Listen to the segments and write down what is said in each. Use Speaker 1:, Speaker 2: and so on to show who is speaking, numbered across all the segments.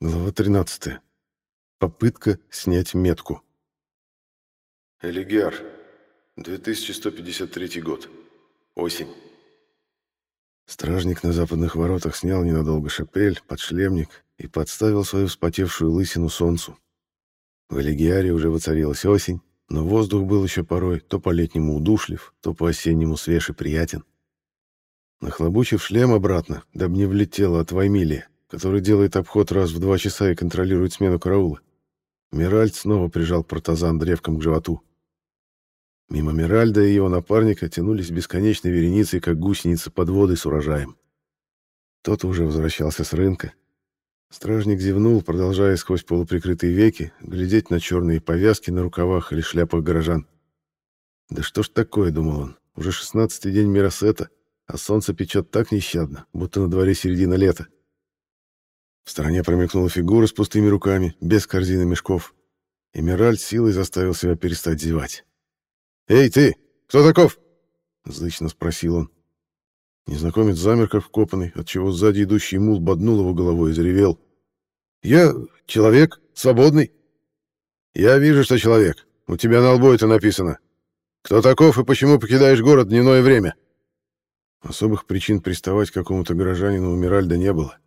Speaker 1: Глава 13. Попытка снять метку. Элигиар. 2153 год. Осень. Стражник на западных воротах снял ненадолго шапель, подшлемник и подставил свою вспотевшую лысину солнцу. В Элигиаре уже воцарилась осень, но воздух был еще порой то по-летнему удушлив, то по-осеннему свеж и приятен. Нахлобучив шлем обратно, дабы не влетело от Ваймилия, который делает обход раз в два часа и контролирует смену караула. Миральд снова прижал протазан древком к животу. Мимо Миральда и его напарника тянулись бесконечной вереницей, как гусеницы под водой с урожаем. Тот уже возвращался с рынка. Стражник зевнул, продолжая сквозь полуприкрытые веки глядеть на черные повязки на рукавах или шляпах горожан. «Да что ж такое?» — думал он. «Уже шестнадцатый день Миросета, а солнце печет так нещадно, будто на дворе середина лета. В стороне промелькнула фигура с пустыми руками, без корзины мешков. Эмиральд силой заставил себя перестать зевать. «Эй, ты! Кто таков?» — зычно спросил он. Незнакомец замер, как вкопанный, отчего сзади идущий мул боднул его головой и заревел. «Я человек, свободный». «Я вижу, что человек. У тебя на лбу это написано. Кто таков и почему покидаешь город дневное время?» Особых причин приставать к какому-то горожанину у Миральда не было.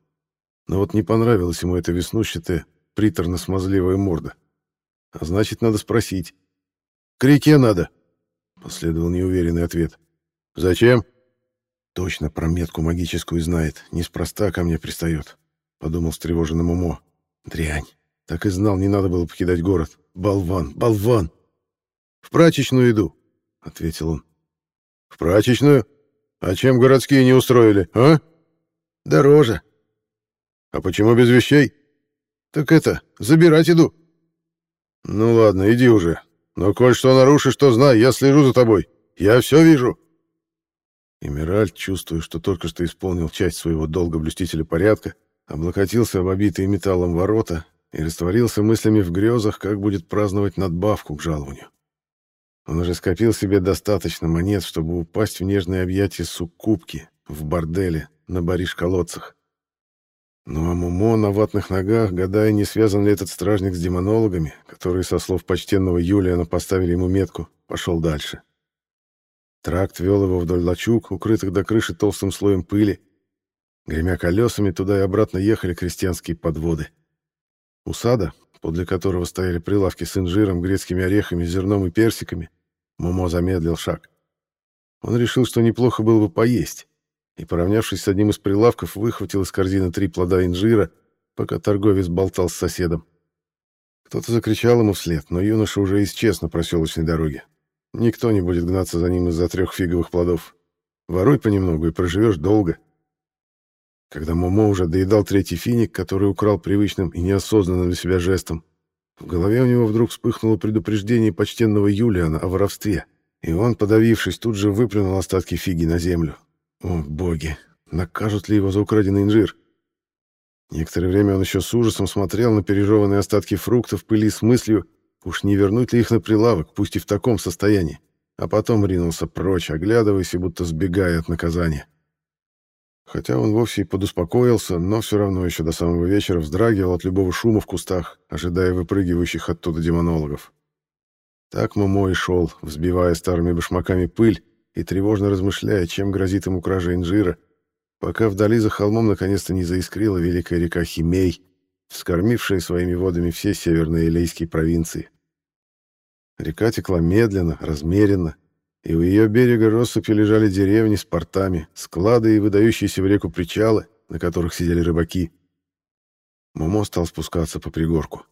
Speaker 1: Но вот не понравилась ему эта веснущатая, приторно-смазливая морда. А значит, надо спросить. «К реке надо», — последовал неуверенный ответ. «Зачем?» «Точно про метку магическую знает. Неспроста ко мне пристает», — подумал встревоженный Мумо. «Дрянь. Так и знал, не надо было покидать город. Болван, болван!» «В прачечную иду», — ответил он. «В прачечную? А чем городские не устроили, а?» «Дороже», а почему без вещей? Так это, забирать иду. Ну ладно, иди уже. Но коль что нарушишь, то знай, я слежу за тобой. Я все вижу. Эмиральд, чувствуя, что только что исполнил часть своего долга блюстителя порядка, облокотился в обитые металлом ворота и растворился мыслями в грезах, как будет праздновать надбавку к жалованию. Он уже скопил себе достаточно монет, чтобы упасть в нежные объятия суккубки в борделе на бариш-колодцах. Ну а Мумо на ватных ногах, гадая, не связан ли этот стражник с демонологами, которые, со слов почтенного Юлиана, поставили ему метку, пошел дальше. Тракт вел его вдоль лачуг, укрытых до крыши толстым слоем пыли. Гремя колесами, туда и обратно ехали крестьянские подводы. У сада, подле которого стояли прилавки с инжиром, грецкими орехами, зерном и персиками, Мумо замедлил шаг. Он решил, что неплохо было бы поесть и, поравнявшись с одним из прилавков, выхватил из корзины три плода инжира, пока торговец болтал с соседом. Кто-то закричал ему вслед, но юноша уже исчез на проселочной дороге. Никто не будет гнаться за ним из-за трех фиговых плодов. Воруй понемногу и проживешь долго. Когда Момо уже доедал третий финик, который украл привычным и неосознанным для себя жестом, в голове у него вдруг вспыхнуло предупреждение почтенного Юлиана о воровстве, и он, подавившись, тут же выплюнул остатки фиги на землю, о, боги, накажут ли его за украденный инжир? Некоторое время он еще с ужасом смотрел на пережеванные остатки фрукта в пыли с мыслью, уж не вернуть ли их на прилавок, пусть и в таком состоянии, а потом ринулся прочь, оглядываясь и будто сбегая от наказания. Хотя он вовсе и подуспокоился, но все равно еще до самого вечера вздрагивал от любого шума в кустах, ожидая выпрыгивающих оттуда демонологов. Так Момо и шел, взбивая старыми башмаками пыль, и тревожно размышляя, чем грозит ему кража инжира, пока вдали за холмом наконец-то не заискрила великая река Химей, вскормившая своими водами все северные Элейские провинции. Река текла медленно, размеренно, и у ее берега россыпью лежали деревни с портами, склады и выдающиеся в реку причалы, на которых сидели рыбаки. Момо стал спускаться по пригорку.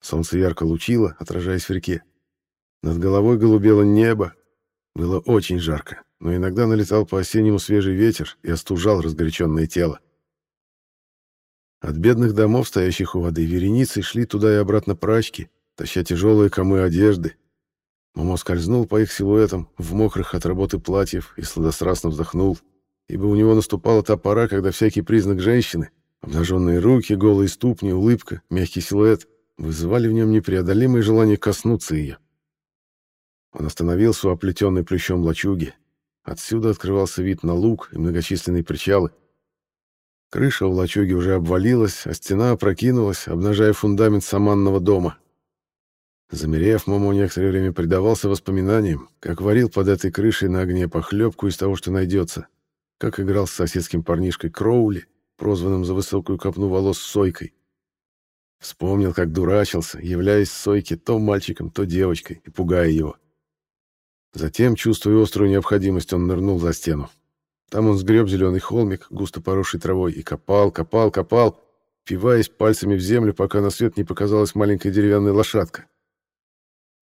Speaker 1: Солнце ярко лучило, отражаясь в реке. Над головой голубело небо, было очень жарко, но иногда налетал по-осеннему свежий ветер и остужал разгоряченное тело. От бедных домов, стоящих у воды, вереницей шли туда и обратно прачки, таща тяжелые комы одежды. Момо скользнул по их силуэтам в мокрых от работы платьях и сладострастно вздохнул, ибо у него наступала та пора, когда всякий признак женщины, обнаженные руки, голые ступни, улыбка, мягкий силуэт, вызывали в нем непреодолимое желание коснуться ее. Он остановился у оплетенной плющом лачуги. Отсюда открывался вид на луг и многочисленные причалы. Крыша у лачуги уже обвалилась, а стена опрокинулась, обнажая фундамент саманного дома. Замерев, Момо некоторое время предавался воспоминаниям, как варил под этой крышей на огне похлебку из того, что найдется, как играл с соседским парнишкой Кроули, прозванным за высокую копну волос Сойкой. Вспомнил, как дурачился, являясь Сойке то мальчиком, то девочкой, и пугая его. Затем, чувствуя острую необходимость, он нырнул за стену. Там он сгреб зеленый холмик, густо поросший травой, и копал, копал, копал, впиваясь пальцами в землю, пока на свет не показалась маленькая деревянная лошадка.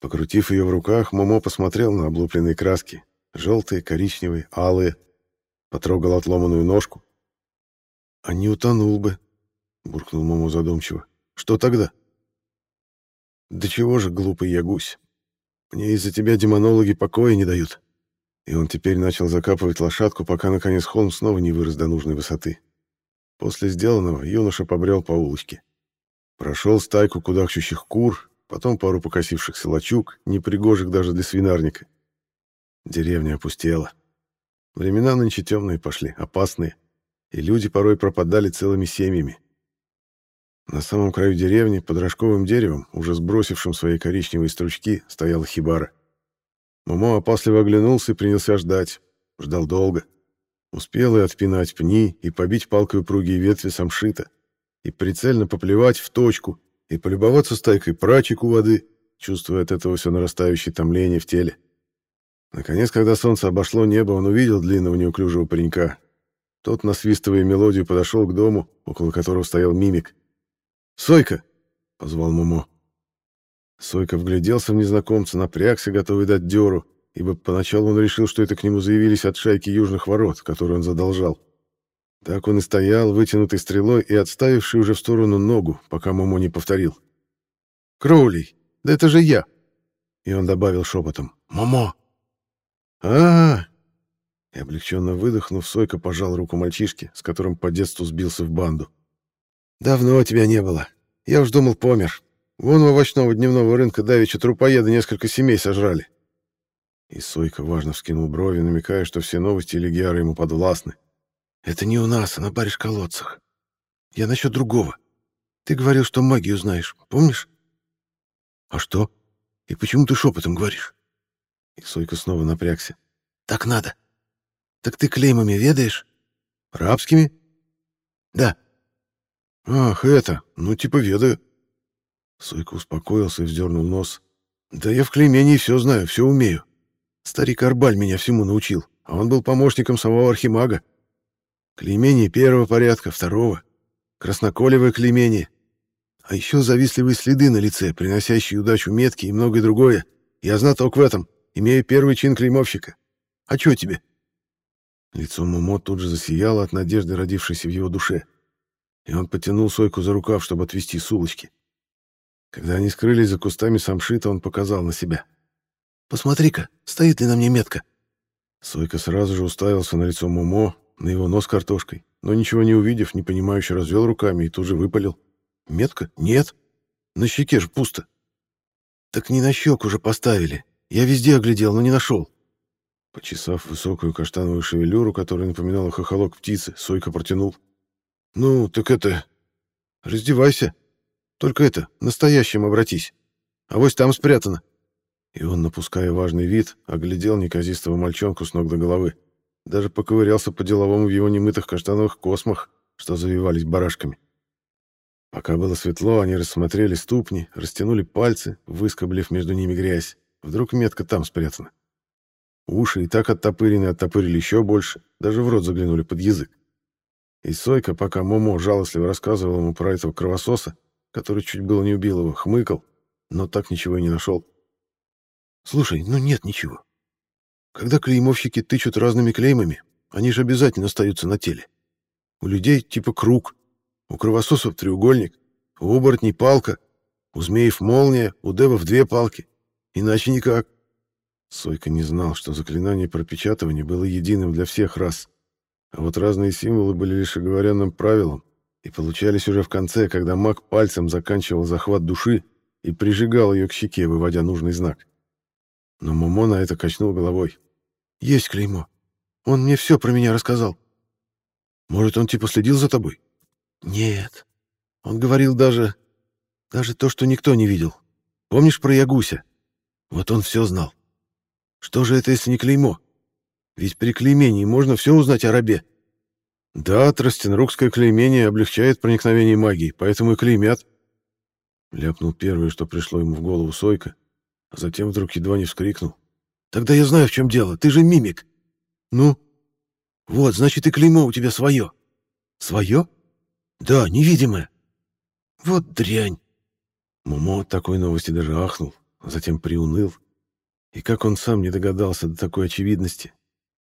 Speaker 1: Покрутив ее в руках, Момо посмотрел на облупленные краски. Желтые, коричневые, алые. Потрогал отломанную ножку. «А не утонул бы», — буркнул Момо задумчиво. «Что тогда?» «До чего же, глупый я гусь? Мне из-за тебя демонологи покоя не дают». И он теперь начал закапывать лошадку, пока, наконец, холм снова не вырос до нужной высоты. После сделанного юноша побрел по улочке. Прошел стайку кудахчущих кур, потом пару покосившихся лачуг, непригожих даже для свинарника. Деревня опустела. Времена нынче темные пошли, опасные, и люди порой пропадали целыми семьями. На самом краю деревни, под рожковым деревом, уже сбросившим свои коричневые стручки, стояла хибара. Момо опасливо оглянулся и принялся ждать. Ждал долго. Успел и отпинать пни, и побить палкой упругие ветви самшита, и прицельно поплевать в точку, и полюбоваться стайкой прачек у воды, чувствуя от этого все нарастающее томление в теле. Наконец, когда солнце обошло небо, он увидел длинного неуклюжего паренька. Тот, насвистывая мелодию, подошел к дому, около которого стоял мимик. «Сойка!» — позвал Момо. Сойка вгляделся в незнакомца, напрягся, готовый дать дёру, ибо поначалу он решил, что это к нему заявились от шайки южных ворот, которой он задолжал. Так он и стоял, вытянутой стрелой и отставивший уже в сторону ногу, пока Момо не повторил. «Кроули, да это же я!» И он добавил шепотом. «Момо!» а, -а, -а И облегченно выдохнув, Сойка пожал руку мальчишке, с которым по детству сбился в банду. «Давно тебя не было. Я уж думал, помер. Вон у овощного дневного рынка давеча трупоеда несколько семей сожрали». И Сойка важно вскинул брови, намекая, что все новости Легиара ему подвластны. Это не у нас, а на бариш колодцах. Я насчет другого. Ты говорил, что магию знаешь, помнишь? А что? И почему ты шепотом говоришь? И Сойка снова напрягся. Так надо. Так ты клеймами ведаешь? Рабскими? Да. Ах, это, ну типа ведаю. Сойка успокоился и вздернул нос. Да я в клеймении все знаю, все умею. Старик Арбаль меня всему научил, а он был помощником самого архимага. Клеймение первого порядка, второго. Красноколевое клеймение. А еще завистливые следы на лице, приносящие удачу метки и многое другое. Я знаток в этом, имею первый чин клеймовщика. А что тебе?» Лицо Момо тут же засияло от надежды, родившейся в его душе. И он потянул Сойку за рукав, чтобы отвести с улочки. Когда они скрылись за кустами самшита, он показал на себя. «Посмотри-ка, стоит ли на мне метка?» Сойка сразу же уставился на лицо Момо, на его нос картошкой, но ничего не увидев, непонимающе развел руками и тут же выпалил. «Метка? Нет. На щеке же пусто». «Так не на щеку же поставили. Я везде оглядел, но не нашел». Почесав высокую каштановую шевелюру, которая напоминала хохолок птицы, Сойка протянул. «Ну, так это... Раздевайся. Только это, настоящим обратись. А вось там спрятано». И он, напуская важный вид, оглядел неказистого мальчонку с ног до головы. Даже поковырялся по-деловому в его немытых каштановых космах, что завивались барашками. Пока было светло, они рассмотрели ступни, растянули пальцы, выскоблив между ними грязь. Вдруг метка там спрятана. Уши и так оттопырены, оттопырили еще больше, даже в рот заглянули под язык. И Сойка, пока Момо жалостливо рассказывал ему про этого кровососа, который чуть было не убил его, хмыкал, но так ничего и не нашел. «Слушай, ну нет ничего. Когда клеймовщики тычут разными клеймами, они же обязательно остаются на теле. У людей типа круг, у кровососов треугольник, у оборотней палка, у змеев молния, у девов две палки. Иначе никак. Сойка не знал, что заклинание пропечатывания было единым для всех рас. А вот разные символы были лишь оговоренным правилом и получались уже в конце, когда маг пальцем заканчивал захват души и прижигал ее к щеке, выводя нужный знак. Но Момо на это качнул головой. Есть клеймо. Он мне все про меня рассказал. Может, он типа следил за тобой? Нет. Он говорил даже... Даже то, что никто не видел. Помнишь про Ягуся? Вот он все знал. Что же это, если не клеймо? Ведь при клеймении можно все узнать о рабе. Да, тростенрукское клеймение облегчает проникновение магии, поэтому и клеймят. Ляпнул первое, что пришло ему в голову Сойка, а затем вдруг едва не вскрикнул. «Тогда я знаю, в чем дело. Ты же мимик». «Ну?» «Вот, значит, и клеймо у тебя свое». «Свое?» «Да, невидимое». «Вот дрянь». Момо от такой новости даже ахнул, а затем приуныл. И как он сам не догадался до такой очевидности.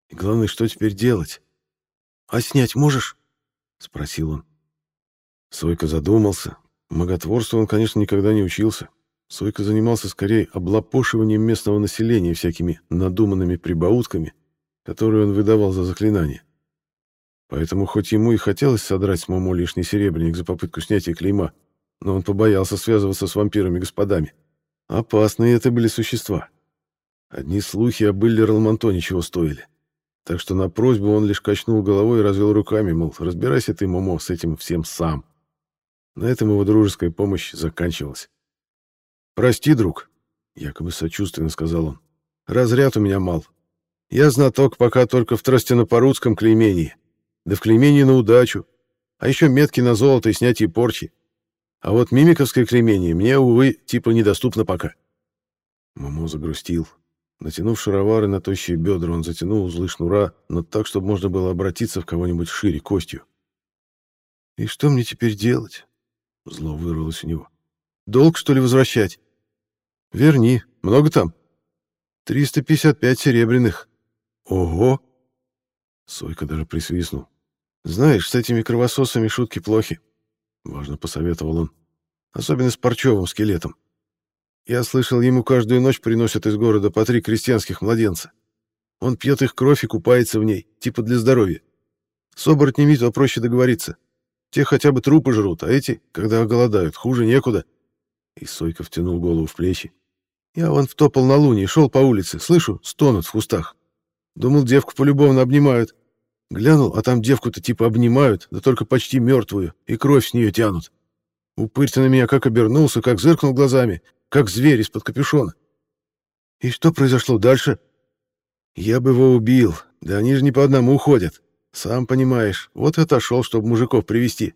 Speaker 1: И главное, что теперь делать? «А снять можешь?» — спросил он. Сойка задумался. Маготворству он, конечно, никогда не учился. Сойка занимался скорее облапошиванием местного населения всякими надуманными прибаутками, которые он выдавал за заклинания. Поэтому хоть ему и хотелось содрать с Момо лишний серебряник за попытку снятия клейма, но он побоялся связываться с вампирами-господами. Опасные это были существа. Одни слухи об Илле Ралмонто чего стоили. Так что на просьбу он лишь качнул головой и развел руками, мол, разбирайся ты, Момо, с этим всем сам. На этом его дружеская помощь заканчивалась. «Прости, друг», — якобы сочувственно сказал он. «Разряд у меня мал. Я знаток пока только в тростяно-порудском клеймении, да в клеймении на удачу, а еще метки на золото и снятие порчи. А вот мимиковское клеймение мне, увы, типа недоступно пока». Момо загрустил. Натянув шаровары на тощие бедра, он затянул узлы шнура, но так, чтобы можно было обратиться в кого-нибудь шире костью. «И что мне теперь делать?» Зло вырвалось у него. «Долг, что ли, возвращать?» «Верни. Много там?» «Триста пятьдесят пять серебряных». «Ого!» Сойка даже присвистнул. «Знаешь, с этими кровососами шутки плохи», — важно посоветовал он. «Особенно с парчевым скелетом. Я слышал, ему каждую ночь приносят из города по три крестьянских младенца. Он пьет их кровь и купается в ней, типа для здоровья. С оборотнями то проще договориться. Те хотя бы трупы жрут, а эти, когда оголодают, хуже некуда. И Сойка втянул голову в плечи. Я вон втопал на луне и шел по улице. Слышу, стонут в кустах. Думал, девку полюбовно обнимают. Глянул, а там девку-то типа обнимают, да только почти мертвую, и кровь с нее тянут. Упырь-то на меня как обернулся, как зыркнул глазами, как зверь из-под капюшона. И что произошло дальше? Я бы его убил, да они же не по одному ходят. Сам понимаешь, вот отошел, чтобы мужиков привести.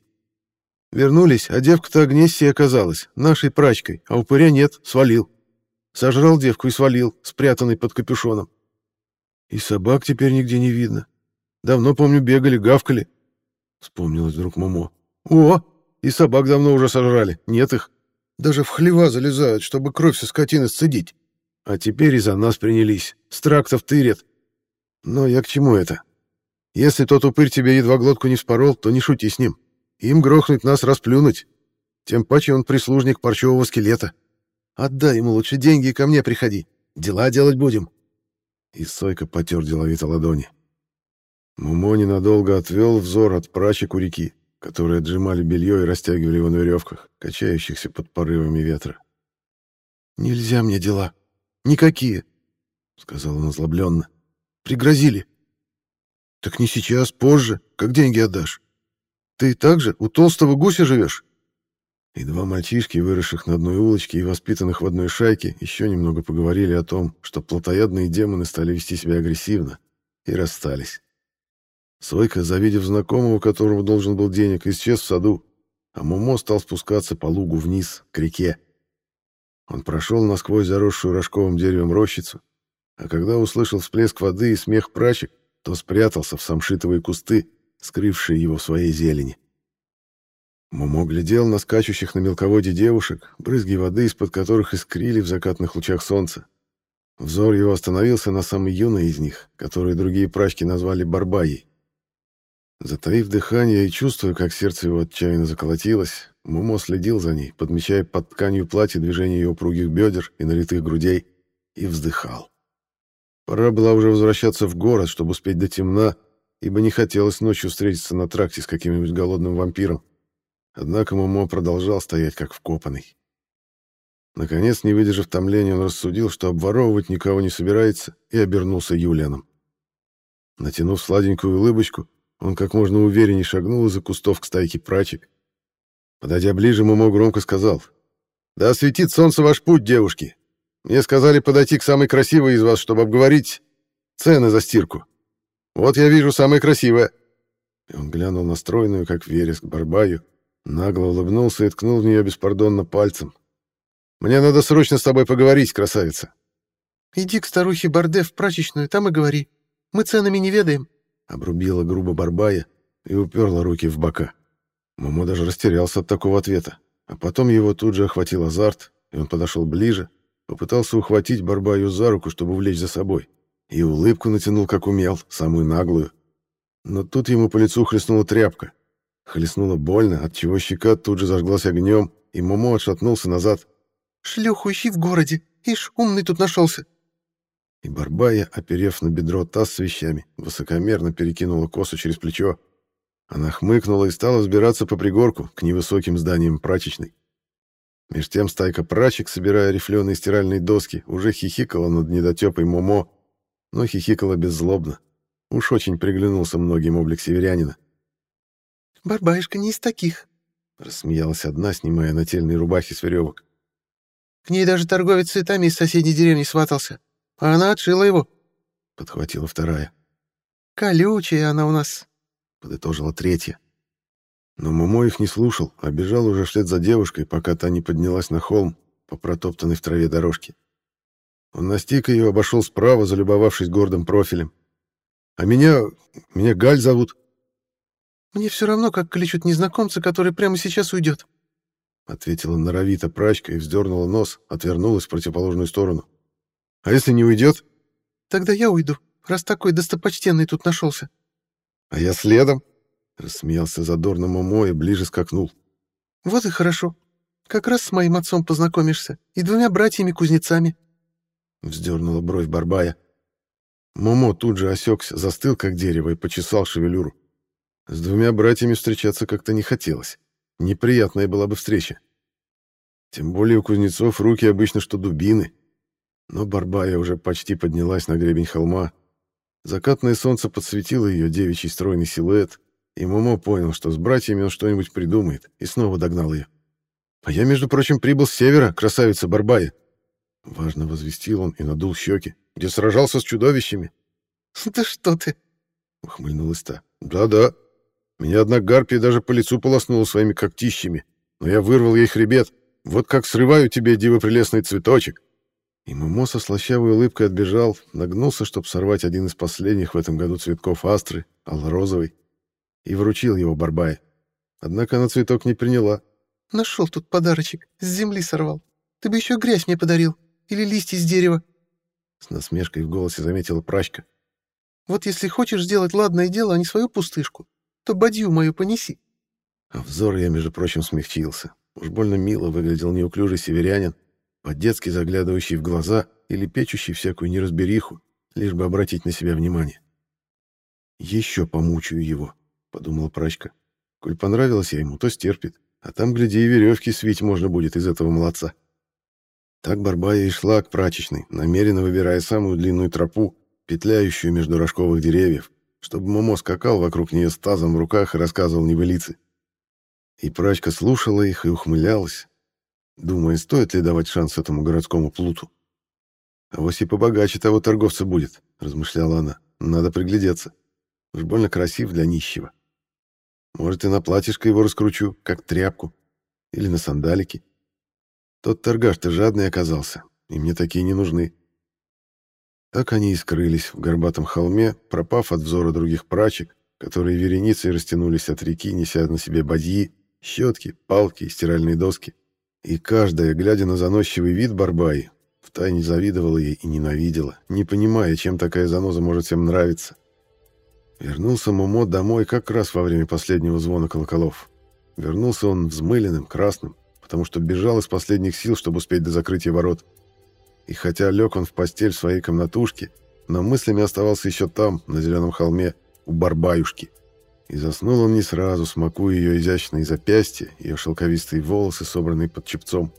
Speaker 1: Вернулись, а девка-то Агнессия оказалась, нашей прачкой, а упыря нет, свалил. Сожрал девку и свалил, спрятанный под капюшоном. И собак теперь нигде не видно. Давно, помню, бегали, гавкали. Вспомнилось вдруг Момо. О, и собак давно уже сожрали, нет их. Даже в хлева залезают, чтобы кровь со скотины сцедить. А теперь и за нас принялись. Страктов тырят. Но я к чему это? Если тот упырь тебе едва глотку не вспорол, то не шути с ним. Им грохнуть нас расплюнуть. Тем паче он прислужник парчевого скелета. Отдай ему лучше деньги и ко мне приходи. Дела делать будем. И Сойка потер деловито ладони. Мумо ненадолго отвел взор от прачек у реки, которые отжимали белье и растягивали его на веревках, качающихся под порывами ветра. «Нельзя мне дела. Никакие», — сказал он озлобленно. «Пригрозили». «Так не сейчас, позже. Как деньги отдашь? Ты так же у толстого гуся живешь?» И два мальчишки, выросших на одной улочке и воспитанных в одной шайке, еще немного поговорили о том, что плотоядные демоны стали вести себя агрессивно, и расстались. Сойка, завидев знакомого, которому должен был денег, исчез в саду, а Момо стал спускаться по лугу вниз, к реке. Он прошел насквозь заросшую рожковым деревом рощицу, а когда услышал всплеск воды и смех прачек, то спрятался в самшитовые кусты, скрывшие его в своей зелени. Момо глядел на скачущих на мелководье девушек, брызги воды, из-под которых искрили в закатных лучах солнца. Взор его остановился на самой юной из них, которую другие прачки назвали Барбаей. Затаив дыхание и чувствуя, как сердце его отчаянно заколотилось, Момо следил за ней, подмечая под тканью платья движение ее упругих бедер и налитых грудей, и вздыхал. Пора было уже возвращаться в город, чтобы успеть до темна, ибо не хотелось ночью встретиться на тракте с каким-нибудь голодным вампиром. Однако Момо продолжал стоять как вкопанный. Наконец, не выдержав томления, он рассудил, что обворовывать никого не собирается, и обернулся Юлианом. Натянув сладенькую улыбочку, Он как можно увереннее шагнул из-за кустов к стайке прачек. Подойдя ближе, Момо громко сказал. «Да осветит солнце ваш путь, девушки. Мне сказали подойти к самой красивой из вас, чтобы обговорить цены за стирку. Вот я вижу самое красивое». И он глянул на стройную, как вереск, Барбаю, нагло улыбнулся и ткнул в нее беспардонно пальцем. «Мне надо срочно с тобой поговорить, красавица».
Speaker 2: «Иди к старухе Барде в прачечную, там и говори. Мы ценами не ведаем», —
Speaker 1: обрубила грубо Барбая и уперла руки в бока. Момо даже растерялся от такого ответа, а потом его тут же охватил азарт, и он подошел ближе, попытался ухватить Барбаю за руку, чтобы увлечь за собой, и улыбку натянул, как умел, самую наглую. Но тут ему по лицу хлестнула тряпка. Хлестнула больно, от чего щека тут же зажглась огнем, и Момо отшатнулся назад.
Speaker 2: «Шлюху ищи в городе! Ишь, умный тут нашелся!»
Speaker 1: И Барбая, оперев на бедро таз с вещами, высокомерно перекинула косу через плечо. Она хмыкнула и стала взбираться по пригорку к невысоким зданиям прачечной. Меж тем стайка прачек, собирая рифленые стиральные доски, уже хихикала над недотепой Момо, но хихикала беззлобно. Уж очень приглянулся многим облик северянина.
Speaker 2: «Барбаешка не из таких», — рассмеялась одна, снимая нательные рубахи с веревок. «К ней даже торговец цветами из соседней деревни сватался. Она отшила его, — подхватила вторая. Колючая она у нас, — подытожила третья.
Speaker 1: Но Момо их не слушал, а бежал уже вслед за девушкой, пока та не поднялась на холм по протоптанной в траве дорожке. Он настиг ее, обошел справа, залюбовавшись гордым профилем. «А меня... меня Галь зовут».
Speaker 2: «Мне все равно, как кличут незнакомца, который прямо сейчас уйдет», — ответила норовито прачка и вздернула нос, отвернулась в противоположную сторону.
Speaker 1: А если не уйдет?
Speaker 2: Тогда я уйду, раз такой достопочтенный тут нашелся.
Speaker 1: А я следом. Рассмеялся задорно Момо и ближе скакнул.
Speaker 2: Вот и хорошо. Как раз с моим отцом познакомишься и двумя братьями-кузнецами.
Speaker 1: Вздернула бровь Барбая. Момо тут же осекся, застыл как дерево и почесал шевелюру. С двумя братьями встречаться как-то не хотелось. Неприятная была бы встреча. Тем более у кузнецов руки обычно что дубины, но Барбая уже почти поднялась на гребень холма. Закатное солнце подсветило ее девичий стройный силуэт, и Момо понял, что с братьями он что-нибудь придумает, и снова догнал ее. «А я, между прочим, прибыл с севера, красавица Барбая!» Важно возвестил он и надул щеки, где сражался с чудовищами.
Speaker 2: «Да что ты!»
Speaker 1: — ухмыльнулась та. «Да-да. Меня одна гарпия даже по лицу полоснула своими когтищами, но я вырвал ей хребет. Вот как срываю тебе, диво прелестный цветочек!» И Момо со слащавой улыбкой отбежал, нагнулся, чтобы сорвать один из последних в этом году цветков астры, ало-розовый, и вручил его Барбае. Однако она цветок не приняла.
Speaker 2: «Нашел тут подарочек, с земли сорвал. Ты бы еще грязь мне подарил, или листья с дерева».
Speaker 1: С насмешкой в голосе заметила прачка.
Speaker 2: «Вот если хочешь сделать ладное дело, а не свою пустышку, то бадью мою понеси».
Speaker 1: А взор я, между прочим, смягчился. Уж больно мило выглядел неуклюжий северянин, по-детски заглядывающий в глаза или печущий всякую неразбериху, лишь бы обратить на себя внимание. «Еще помучаю его», — подумала прачка. «Коль понравилось я ему, то стерпит, а там, гляди, и веревки свить можно будет из этого молодца». Так Барбая и шла к прачечной, намеренно выбирая самую длинную тропу, петляющую между рожковых деревьев, чтобы Момо скакал вокруг нее с тазом в руках и рассказывал небылицы. И прачка слушала их и ухмылялась, думая, стоит ли давать шанс этому городскому плуту. «А вось и побогаче того торговца будет», — размышляла она. «Надо приглядеться. Уж больно красив для нищего. Может, и на платьишко его раскручу, как тряпку. Или на сандалики. Тот торгаш-то жадный оказался, и мне такие не нужны». Так они и скрылись в горбатом холме, пропав от взора других прачек, которые вереницей растянулись от реки, неся на себе бадьи, щетки, палки и стиральные доски. И каждая, глядя на заносчивый вид Барбаи, втайне завидовала ей и ненавидела, не понимая, чем такая заноза может всем нравиться. Вернулся Момо домой как раз во время последнего звона колоколов. Вернулся он взмыленным, красным, потому что бежал из последних сил, чтобы успеть до закрытия ворот. И хотя лег он в постель в своей комнатушке, но мыслями оставался еще там, на зеленом холме, у Барбаюшки. И заснул он не сразу, смакуя ее изящные запястья, ее шелковистые волосы, собранные под чепцом.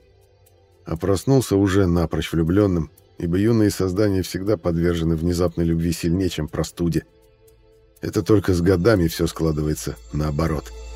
Speaker 1: А проснулся уже напрочь влюбленным, ибо юные создания всегда подвержены внезапной любви сильнее, чем простуде. Это только с годами все складывается наоборот. —